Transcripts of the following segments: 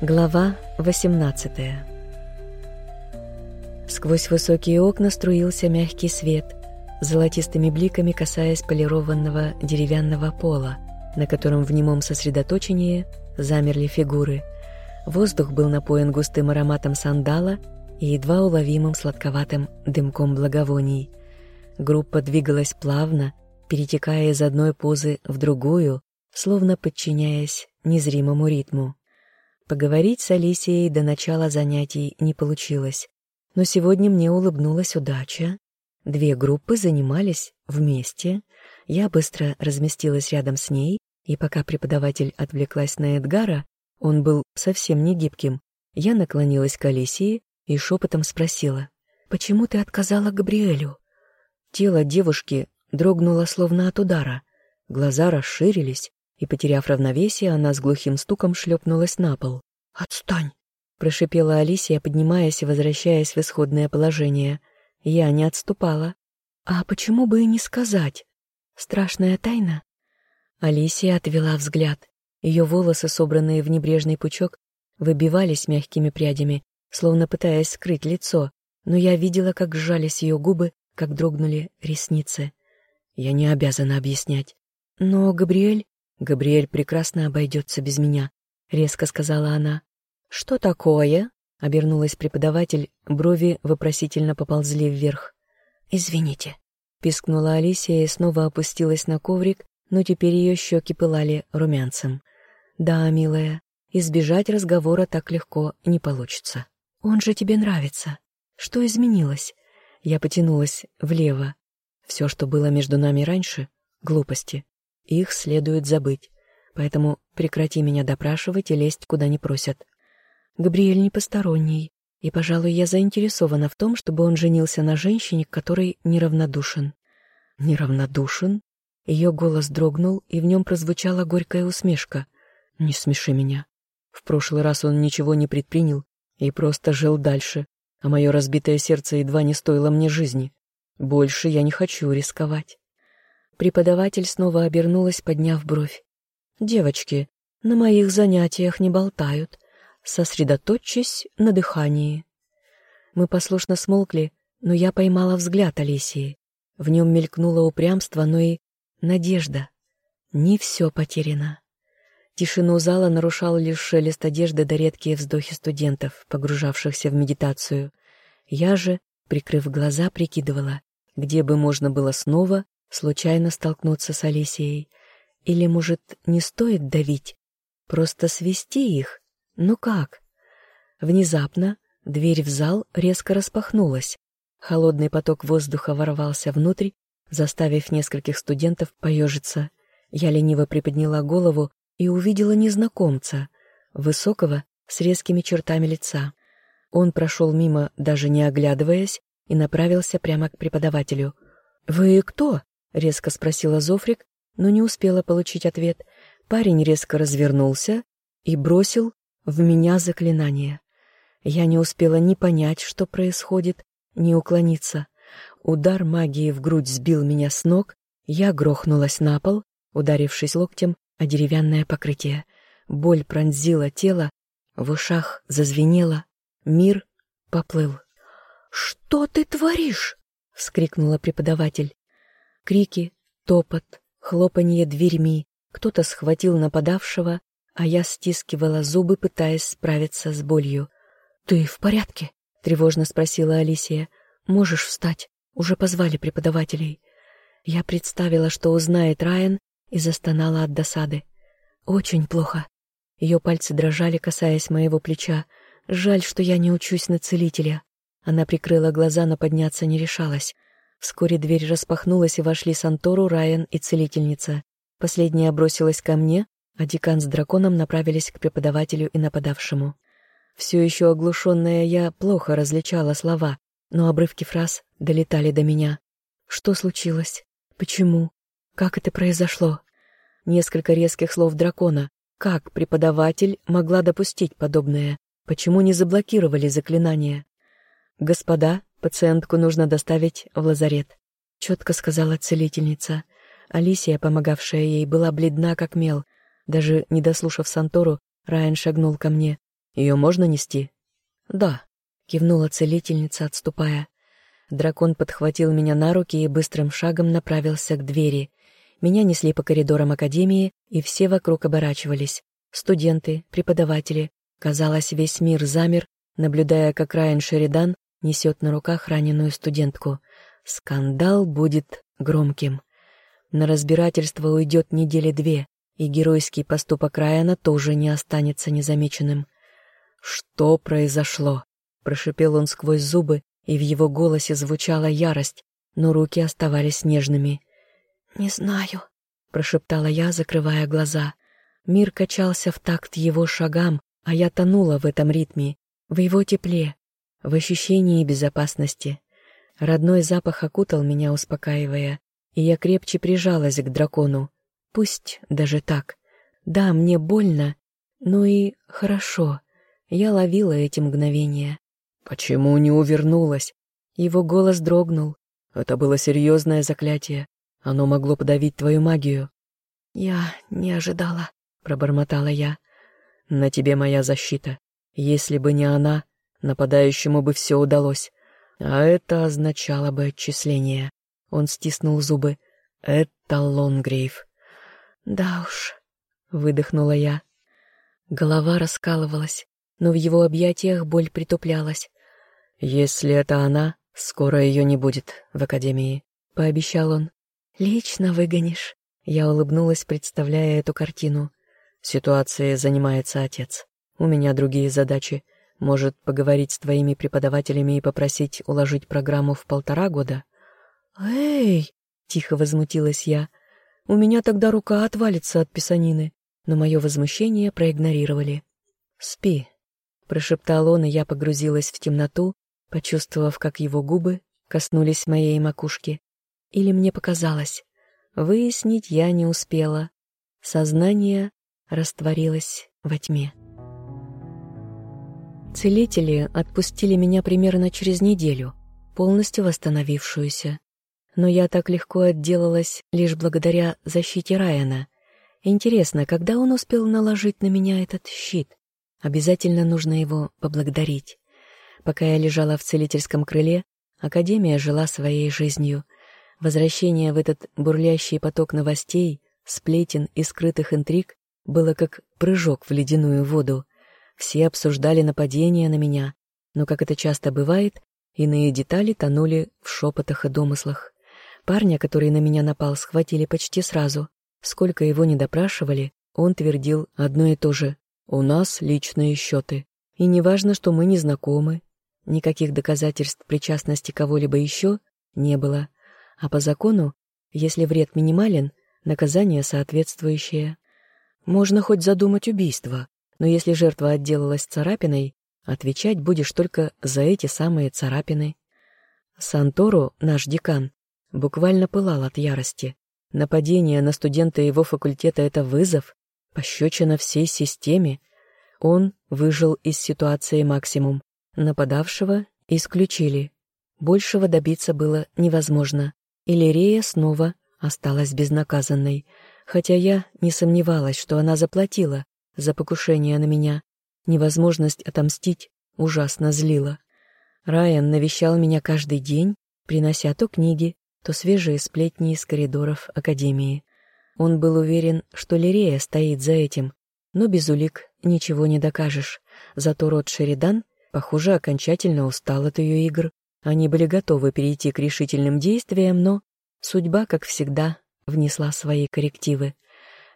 Глава 18 Сквозь высокие окна струился мягкий свет, золотистыми бликами касаясь полированного деревянного пола, на котором в немом сосредоточении замерли фигуры. Воздух был напоен густым ароматом сандала и едва уловимым сладковатым дымком благовоний. Группа двигалась плавно, перетекая из одной позы в другую, словно подчиняясь незримому ритму. Поговорить с Алисией до начала занятий не получилось, но сегодня мне улыбнулась удача. Две группы занимались вместе, я быстро разместилась рядом с ней, и пока преподаватель отвлеклась на Эдгара, он был совсем не гибким, я наклонилась к Алисии и шепотом спросила, «Почему ты отказала Габриэлю?» Тело девушки дрогнуло словно от удара, глаза расширились, и, потеряв равновесие, она с глухим стуком шлепнулась на пол. «Отстань!» — прошипела Алисия, поднимаясь и возвращаясь в исходное положение. Я не отступала. «А почему бы и не сказать? Страшная тайна?» Алисия отвела взгляд. Ее волосы, собранные в небрежный пучок, выбивались мягкими прядями, словно пытаясь скрыть лицо, но я видела, как сжались ее губы, как дрогнули ресницы. Я не обязана объяснять. Но Габриэль... «Габриэль прекрасно обойдется без меня», — резко сказала она. «Что такое?» — обернулась преподаватель, брови вопросительно поползли вверх. «Извините», — пискнула Алисия и снова опустилась на коврик, но теперь ее щеки пылали румянцем. «Да, милая, избежать разговора так легко не получится. Он же тебе нравится. Что изменилось?» Я потянулась влево. Все, что было между нами раньше — глупости. Их следует забыть. Поэтому прекрати меня допрашивать и лезть куда не просят. Габриэль не посторонний, и, пожалуй, я заинтересована в том, чтобы он женился на женщине, которой неравнодушен. Неравнодушен? Ее голос дрогнул, и в нем прозвучала горькая усмешка. «Не смеши меня. В прошлый раз он ничего не предпринял и просто жил дальше, а мое разбитое сердце едва не стоило мне жизни. Больше я не хочу рисковать». Преподаватель снова обернулась, подняв бровь. «Девочки, на моих занятиях не болтают. Сосредоточьтесь на дыхании». Мы послушно смолкли, но я поймала взгляд Алисии. В нем мелькнуло упрямство, но и надежда. Не все потеряно. Тишину зала нарушал лишь шелест одежды да редкие вздохи студентов, погружавшихся в медитацию. Я же, прикрыв глаза, прикидывала, где бы можно было снова случайно столкнуться с Алисией. Или, может, не стоит давить? Просто свести их? Ну как? Внезапно дверь в зал резко распахнулась. Холодный поток воздуха ворвался внутрь, заставив нескольких студентов поежиться. Я лениво приподняла голову и увидела незнакомца, высокого, с резкими чертами лица. Он прошел мимо, даже не оглядываясь, и направился прямо к преподавателю. «Вы кто?» — резко спросила Зофрик, но не успела получить ответ. Парень резко развернулся и бросил в меня заклинание. Я не успела ни понять, что происходит, ни уклониться. Удар магии в грудь сбил меня с ног, я грохнулась на пол, ударившись локтем о деревянное покрытие. Боль пронзила тело, в ушах зазвенело, мир поплыл. «Что ты творишь?» — вскрикнула преподаватель. Крики, топот, хлопанье дверьми. Кто-то схватил нападавшего, а я стискивала зубы, пытаясь справиться с болью. «Ты в порядке?» — тревожно спросила Алисия. «Можешь встать? Уже позвали преподавателей». Я представила, что узнает Райан, и застонала от досады. «Очень плохо». Ее пальцы дрожали, касаясь моего плеча. «Жаль, что я не учусь на целителя». Она прикрыла глаза, но подняться не решалась. Вскоре дверь распахнулась, и вошли Сантору, Райан и целительница. Последняя бросилась ко мне, а декан с драконом направились к преподавателю и нападавшему. Все еще оглушенная я плохо различала слова, но обрывки фраз долетали до меня. Что случилось? Почему? Как это произошло? Несколько резких слов дракона. Как преподаватель могла допустить подобное? Почему не заблокировали заклинание? «Господа, Пациентку нужно доставить в лазарет», — четко сказала целительница. Алисия, помогавшая ей, была бледна, как мел. Даже не дослушав Сантору, Райан шагнул ко мне. Ее можно нести?» «Да», — кивнула целительница, отступая. Дракон подхватил меня на руки и быстрым шагом направился к двери. Меня несли по коридорам академии, и все вокруг оборачивались. Студенты, преподаватели. Казалось, весь мир замер, наблюдая, как Райан Шеридан несет на руках раненую студентку. Скандал будет громким. На разбирательство уйдет недели две, и геройский поступок Райана тоже не останется незамеченным. «Что произошло?» — прошипел он сквозь зубы, и в его голосе звучала ярость, но руки оставались нежными. «Не знаю», — прошептала я, закрывая глаза. Мир качался в такт его шагам, а я тонула в этом ритме, в его тепле, в ощущении безопасности. Родной запах окутал меня, успокаивая, и я крепче прижалась к дракону. Пусть даже так. Да, мне больно, но и хорошо. Я ловила эти мгновения. «Почему не увернулась?» Его голос дрогнул. «Это было серьезное заклятие. Оно могло подавить твою магию». «Я не ожидала», — пробормотала я. «На тебе моя защита. Если бы не она, нападающему бы все удалось. А это означало бы отчисление». Он стиснул зубы. «Это Лонгрейв». «Да уж», — выдохнула я. Голова раскалывалась, но в его объятиях боль притуплялась. «Если это она, скоро ее не будет в академии», — пообещал он. «Лично выгонишь». Я улыбнулась, представляя эту картину. «Ситуацией занимается отец. У меня другие задачи. Может, поговорить с твоими преподавателями и попросить уложить программу в полтора года?» «Эй!» — тихо возмутилась я. «У меня тогда рука отвалится от писанины». Но мое возмущение проигнорировали. «Спи», — прошептал он, и я погрузилась в темноту, почувствовав, как его губы коснулись моей макушки. Или мне показалось. Выяснить я не успела. Сознание растворилось во тьме. Целители отпустили меня примерно через неделю, полностью восстановившуюся. Но я так легко отделалась лишь благодаря защите Райана. Интересно, когда он успел наложить на меня этот щит? Обязательно нужно его поблагодарить. Пока я лежала в целительском крыле, Академия жила своей жизнью. Возвращение в этот бурлящий поток новостей, сплетен и скрытых интриг было как прыжок в ледяную воду. Все обсуждали нападение на меня, но, как это часто бывает, иные детали тонули в шепотах и домыслах. Парня, который на меня напал, схватили почти сразу. Сколько его не допрашивали, он твердил одно и то же. «У нас личные счеты. И не важно, что мы не знакомы. Никаких доказательств причастности кого-либо еще не было. А по закону, если вред минимален, наказание соответствующее. Можно хоть задумать убийство, но если жертва отделалась царапиной, отвечать будешь только за эти самые царапины. Сантору, наш декан, буквально пылал от ярости. Нападение на студента его факультета — это вызов, пощечина всей системе. Он выжил из ситуации максимум. Нападавшего исключили. Большего добиться было невозможно. Иллирия снова осталась безнаказанной, хотя я не сомневалась, что она заплатила за покушение на меня. Невозможность отомстить ужасно злила. Райан навещал меня каждый день, принося то книги, то свежие сплетни из коридоров Академии. Он был уверен, что Лирея стоит за этим, но без улик ничего не докажешь. Зато род Шеридан, похоже, окончательно устал от ее игр. Они были готовы перейти к решительным действиям, но судьба, как всегда, внесла свои коррективы.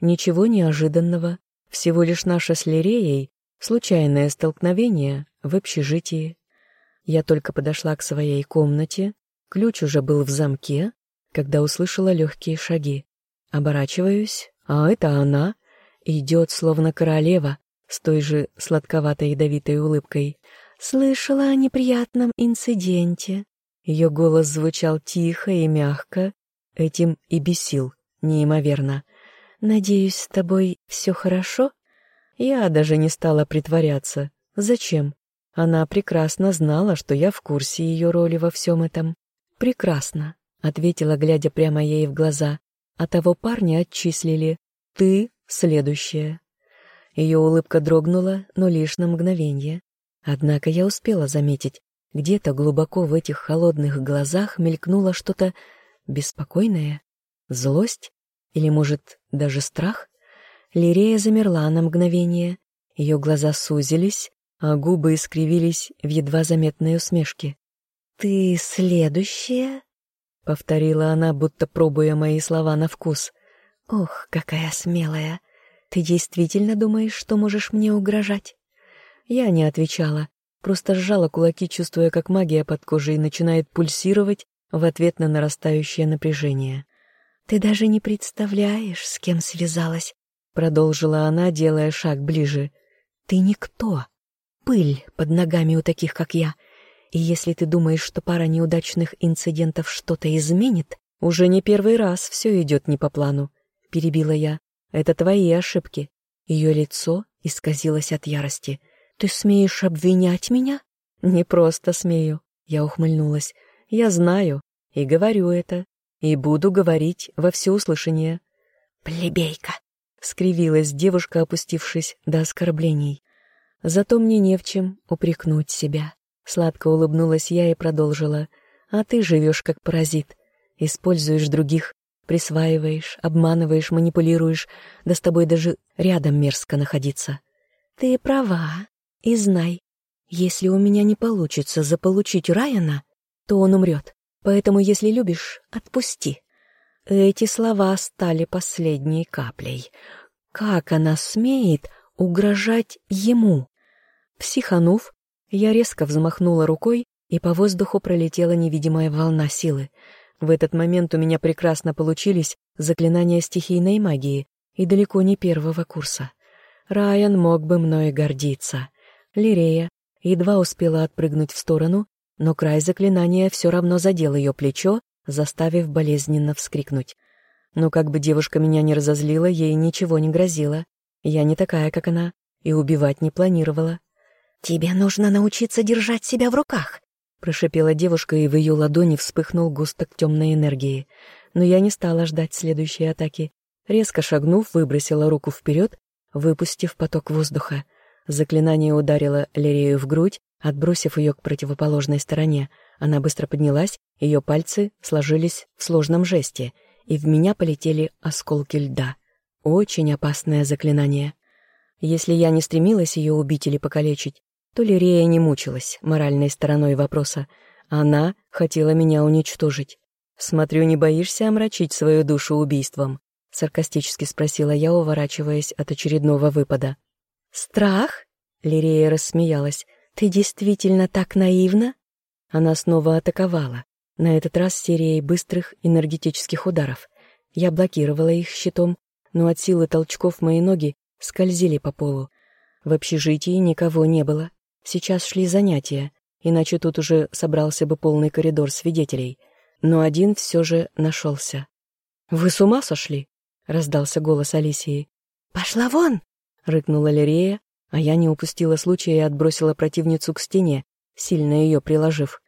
Ничего неожиданного, всего лишь наша с Лиреей случайное столкновение в общежитии. Я только подошла к своей комнате, Ключ уже был в замке, когда услышала легкие шаги. Оборачиваюсь, а это она. Идет, словно королева, с той же сладковатой ядовитой улыбкой. Слышала о неприятном инциденте. Ее голос звучал тихо и мягко, этим и бесил, неимоверно. «Надеюсь, с тобой все хорошо?» Я даже не стала притворяться. Зачем? Она прекрасно знала, что я в курсе ее роли во всем этом. «Прекрасно», — ответила, глядя прямо ей в глаза. «А того парня отчислили. Ты следующая». Ее улыбка дрогнула, но лишь на мгновение. Однако я успела заметить, где-то глубоко в этих холодных глазах мелькнуло что-то беспокойное, злость или, может, даже страх. Лирея замерла на мгновение, ее глаза сузились, а губы искривились в едва заметной усмешке. «Ты следующая?» — повторила она, будто пробуя мои слова на вкус. «Ох, какая смелая! Ты действительно думаешь, что можешь мне угрожать?» Я не отвечала, просто сжала кулаки, чувствуя, как магия под кожей начинает пульсировать в ответ на нарастающее напряжение. «Ты даже не представляешь, с кем связалась», — продолжила она, делая шаг ближе. «Ты никто. Пыль под ногами у таких, как я. И если ты думаешь, что пара неудачных инцидентов что-то изменит, уже не первый раз все идет не по плану, перебила я. Это твои ошибки. Ее лицо исказилось от ярости. Ты смеешь обвинять меня? Не просто смею. Я ухмыльнулась. Я знаю и говорю это, и буду говорить во всеуслышание. Плебейка, скривилась девушка, опустившись до оскорблений. Зато мне не в чем упрекнуть себя. Сладко улыбнулась я и продолжила. «А ты живешь как паразит. Используешь других, присваиваешь, обманываешь, манипулируешь, да с тобой даже рядом мерзко находиться». «Ты права. И знай, если у меня не получится заполучить Райана, то он умрет. Поэтому, если любишь, отпусти». Эти слова стали последней каплей. Как она смеет угрожать ему? Психанув, я резко взмахнула рукой, и по воздуху пролетела невидимая волна силы. В этот момент у меня прекрасно получились заклинания стихийной магии, и далеко не первого курса. Райан мог бы мной гордиться. Лирея едва успела отпрыгнуть в сторону, но край заклинания все равно задел ее плечо, заставив болезненно вскрикнуть. Но как бы девушка меня не разозлила, ей ничего не грозило. Я не такая, как она, и убивать не планировала. «Тебе нужно научиться держать себя в руках», — прошипела девушка, и в ее ладони вспыхнул густок темной энергии. Но я не стала ждать следующей атаки. Резко шагнув, выбросила руку вперед, выпустив поток воздуха. Заклинание ударило Лерею в грудь, отбросив ее к противоположной стороне. Она быстро поднялась, ее пальцы сложились в сложном жесте, и в меня полетели осколки льда. Очень опасное заклинание. Если я не стремилась ее убить или покалечить, то Лирея не мучилась моральной стороной вопроса. Она хотела меня уничтожить. «Смотрю, не боишься омрачить свою душу убийством?» — саркастически спросила я, уворачиваясь от очередного выпада. «Страх?» — Лирея рассмеялась. «Ты действительно так наивна?» Она снова атаковала, на этот раз серией быстрых энергетических ударов. Я блокировала их щитом, но от силы толчков мои ноги скользили по полу. В общежитии никого не было. Сейчас шли занятия, иначе тут уже собрался бы полный коридор свидетелей. Но один все же нашелся. «Вы с ума сошли?» — раздался голос Алисии. «Пошла вон!» — рыкнула Лирея, а я не упустила случая и отбросила противницу к стене, сильно ее приложив.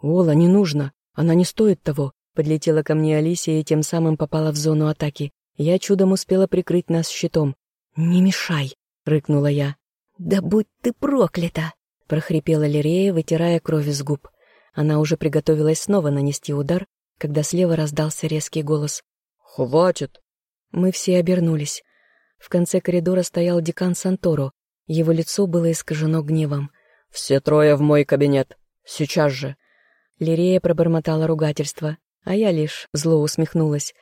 «Ола, не нужно, она не стоит того», — подлетела ко мне Алисия и тем самым попала в зону атаки. Я чудом успела прикрыть нас щитом. «Не мешай!» — рыкнула я. «Да будь ты проклята!» — прохрипела Лирея, вытирая кровь из губ. Она уже приготовилась снова нанести удар, когда слева раздался резкий голос. «Хватит!» Мы все обернулись. В конце коридора стоял декан Санторо. Его лицо было искажено гневом. «Все трое в мой кабинет. Сейчас же!» Лирея пробормотала ругательство, а я лишь зло усмехнулась.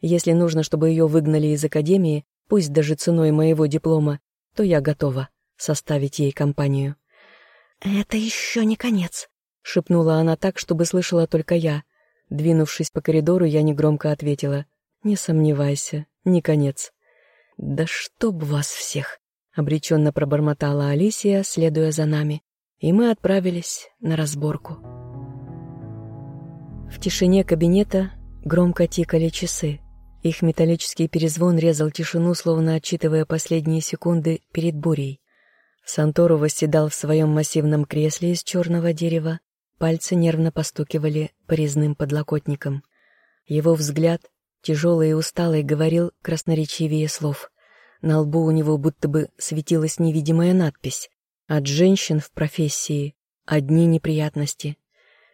Если нужно, чтобы ее выгнали из академии, пусть даже ценой моего диплома, то я готова составить ей компанию. «Это еще не конец», — шепнула она так, чтобы слышала только я. Двинувшись по коридору, я негромко ответила. «Не сомневайся, не конец». «Да чтоб вас всех!» — обреченно пробормотала Алисия, следуя за нами. И мы отправились на разборку. В тишине кабинета громко тикали часы. Их металлический перезвон резал тишину, словно отчитывая последние секунды перед бурей. Сантору восседал в своем массивном кресле из черного дерева, пальцы нервно постукивали по резным подлокотникам. Его взгляд, тяжелый и усталый, говорил красноречивее слов. На лбу у него будто бы светилась невидимая надпись «От женщин в профессии одни неприятности».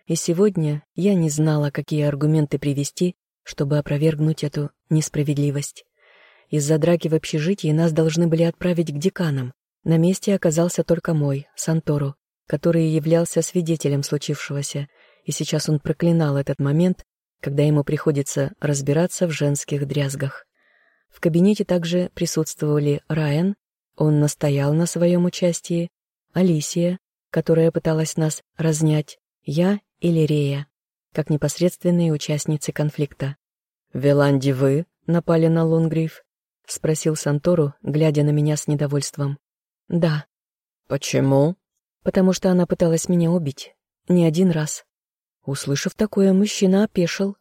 И сегодня я не знала, какие аргументы привести, чтобы опровергнуть эту несправедливость. Из-за драки в общежитии нас должны были отправить к деканам. На месте оказался только мой, Сантору, который являлся свидетелем случившегося, и сейчас он проклинал этот момент, когда ему приходится разбираться в женских дрязгах. В кабинете также присутствовали Райан, он настоял на своем участии, Алисия, которая пыталась нас разнять, я и Лирея, как непосредственные участницы конфликта. «Веланди вы напали на Лунгриф?» — спросил Сантору, глядя на меня с недовольством. «Да». «Почему?» «Потому что она пыталась меня убить. Не один раз». Услышав такое, мужчина опешил.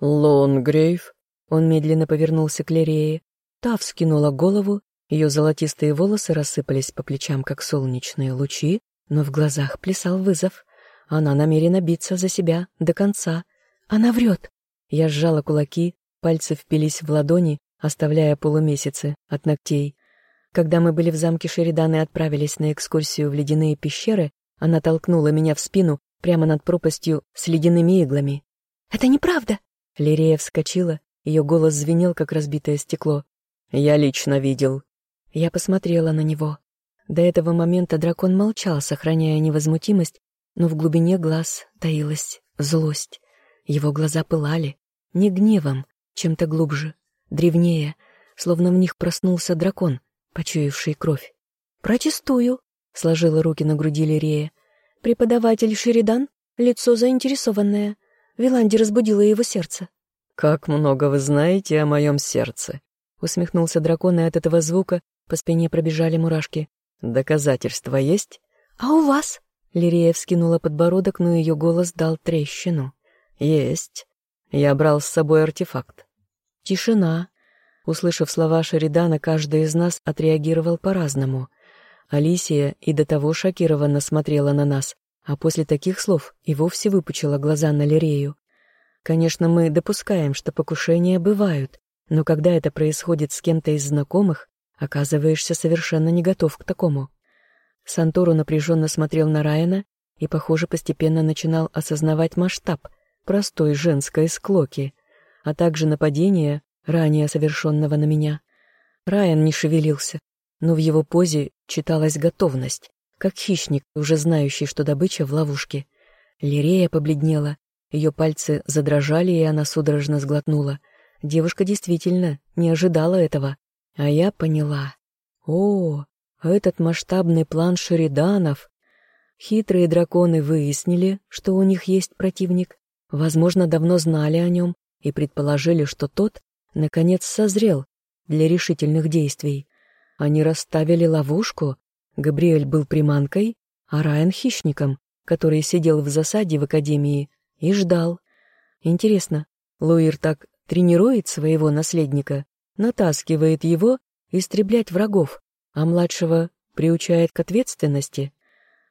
«Лонгрейв?» Он медленно повернулся к Лерее. Та вскинула голову, ее золотистые волосы рассыпались по плечам, как солнечные лучи, но в глазах плясал вызов. Она намерена биться за себя до конца. Она врет. Я сжала кулаки, пальцы впились в ладони, оставляя полумесяцы от ногтей. Когда мы были в замке Шеридан и отправились на экскурсию в ледяные пещеры, она толкнула меня в спину прямо над пропастью с ледяными иглами. «Это неправда!» Лирея вскочила, ее голос звенел, как разбитое стекло. «Я лично видел». Я посмотрела на него. До этого момента дракон молчал, сохраняя невозмутимость, но в глубине глаз таилась злость. Его глаза пылали, не гневом, чем-то глубже, древнее, словно в них проснулся дракон, почуявший кровь. «Протестую», — сложила руки на груди Лирея. «Преподаватель Шеридан, лицо заинтересованное. Виланди разбудила его сердце. «Как много вы знаете о моем сердце!» Усмехнулся дракон, и от этого звука по спине пробежали мурашки. «Доказательства есть?» «А у вас?» Лирея вскинула подбородок, но ее голос дал трещину. «Есть. Я брал с собой артефакт». Тишина. Услышав слова Шеридана, каждый из нас отреагировал по-разному. Алисия и до того шокированно смотрела на нас, а после таких слов и вовсе выпучила глаза на Лирею. Конечно, мы допускаем, что покушения бывают, но когда это происходит с кем-то из знакомых, оказываешься совершенно не готов к такому. Сантору напряженно смотрел на Райана и, похоже, постепенно начинал осознавать масштаб простой женской склоки, а также нападения, ранее совершенного на меня. Райан не шевелился, но в его позе читалась готовность, как хищник, уже знающий, что добыча в ловушке. Лирея побледнела ее пальцы задрожали, и она судорожно сглотнула. Девушка действительно не ожидала этого. А я поняла. О, этот масштабный план Шериданов. Хитрые драконы выяснили, что у них есть противник. Возможно, давно знали о нем и предположили, что тот, наконец, созрел для решительных действий. Они расставили ловушку. Габриэль был приманкой, а Райан — хищником, который сидел в засаде в Академии и ждал. Интересно, Луир так тренирует своего наследника, натаскивает его истреблять врагов, а младшего приучает к ответственности?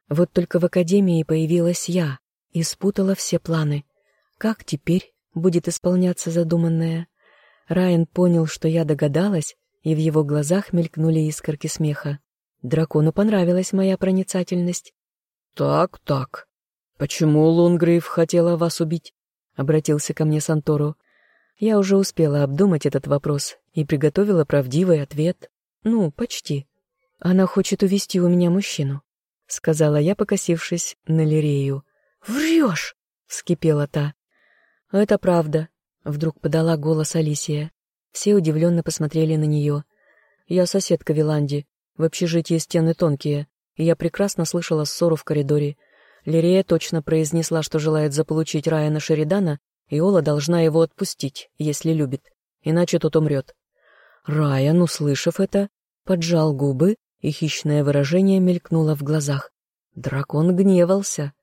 Вот только в академии появилась я и спутала все планы. Как теперь будет исполняться задуманное? Райан понял, что я догадалась, и в его глазах мелькнули искорки смеха. Дракону понравилась моя проницательность. «Так, так», «Почему Лунгрейв хотела вас убить?» — обратился ко мне Сантору. Я уже успела обдумать этот вопрос и приготовила правдивый ответ. Ну, почти. «Она хочет увести у меня мужчину», — сказала я, покосившись на Лирею. «Врешь!» — вскипела та. «Это правда», — вдруг подала голос Алисия. Все удивленно посмотрели на нее. «Я соседка Виланди. В общежитии стены тонкие, и я прекрасно слышала ссору в коридоре. Лирея точно произнесла, что желает заполучить Райана Шеридана, и Ола должна его отпустить, если любит, иначе тот умрет. Райан, услышав это, поджал губы, и хищное выражение мелькнуло в глазах. Дракон гневался.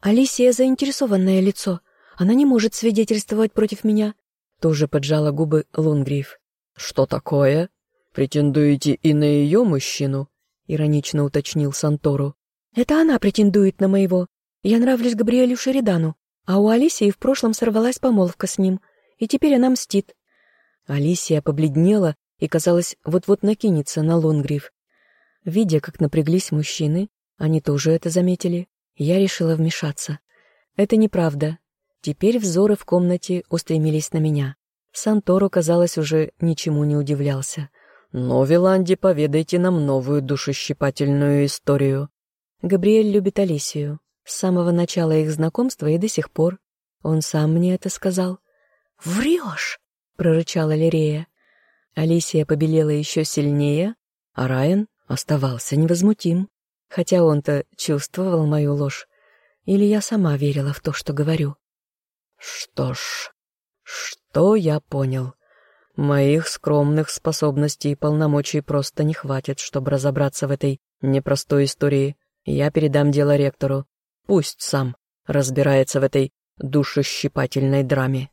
«Алисия заинтересованное лицо. Она не может свидетельствовать против меня». Тоже поджала губы Лунгриф. «Что такое? Претендуете и на ее мужчину?» — иронично уточнил Сантору. Это она претендует на моего. Я нравлюсь Габриэлю Шеридану, а у Алисии в прошлом сорвалась помолвка с ним, и теперь она мстит. Алисия побледнела и, казалось, вот-вот накинется на Лонгриф. Видя, как напряглись мужчины, они тоже это заметили, я решила вмешаться. Это неправда. Теперь взоры в комнате устремились на меня. Санторо, казалось, уже ничему не удивлялся. «Но, Виланди, поведайте нам новую душещипательную историю». Габриэль любит Алисию. С самого начала их знакомства и до сих пор. Он сам мне это сказал. «Врешь!» — прорычала Лирея. Алисия побелела еще сильнее, а Райан оставался невозмутим, хотя он-то чувствовал мою ложь. Или я сама верила в то, что говорю. Что ж, что я понял? Моих скромных способностей и полномочий просто не хватит, чтобы разобраться в этой непростой истории. Я передам дело ректору. Пусть сам разбирается в этой душещипательной драме.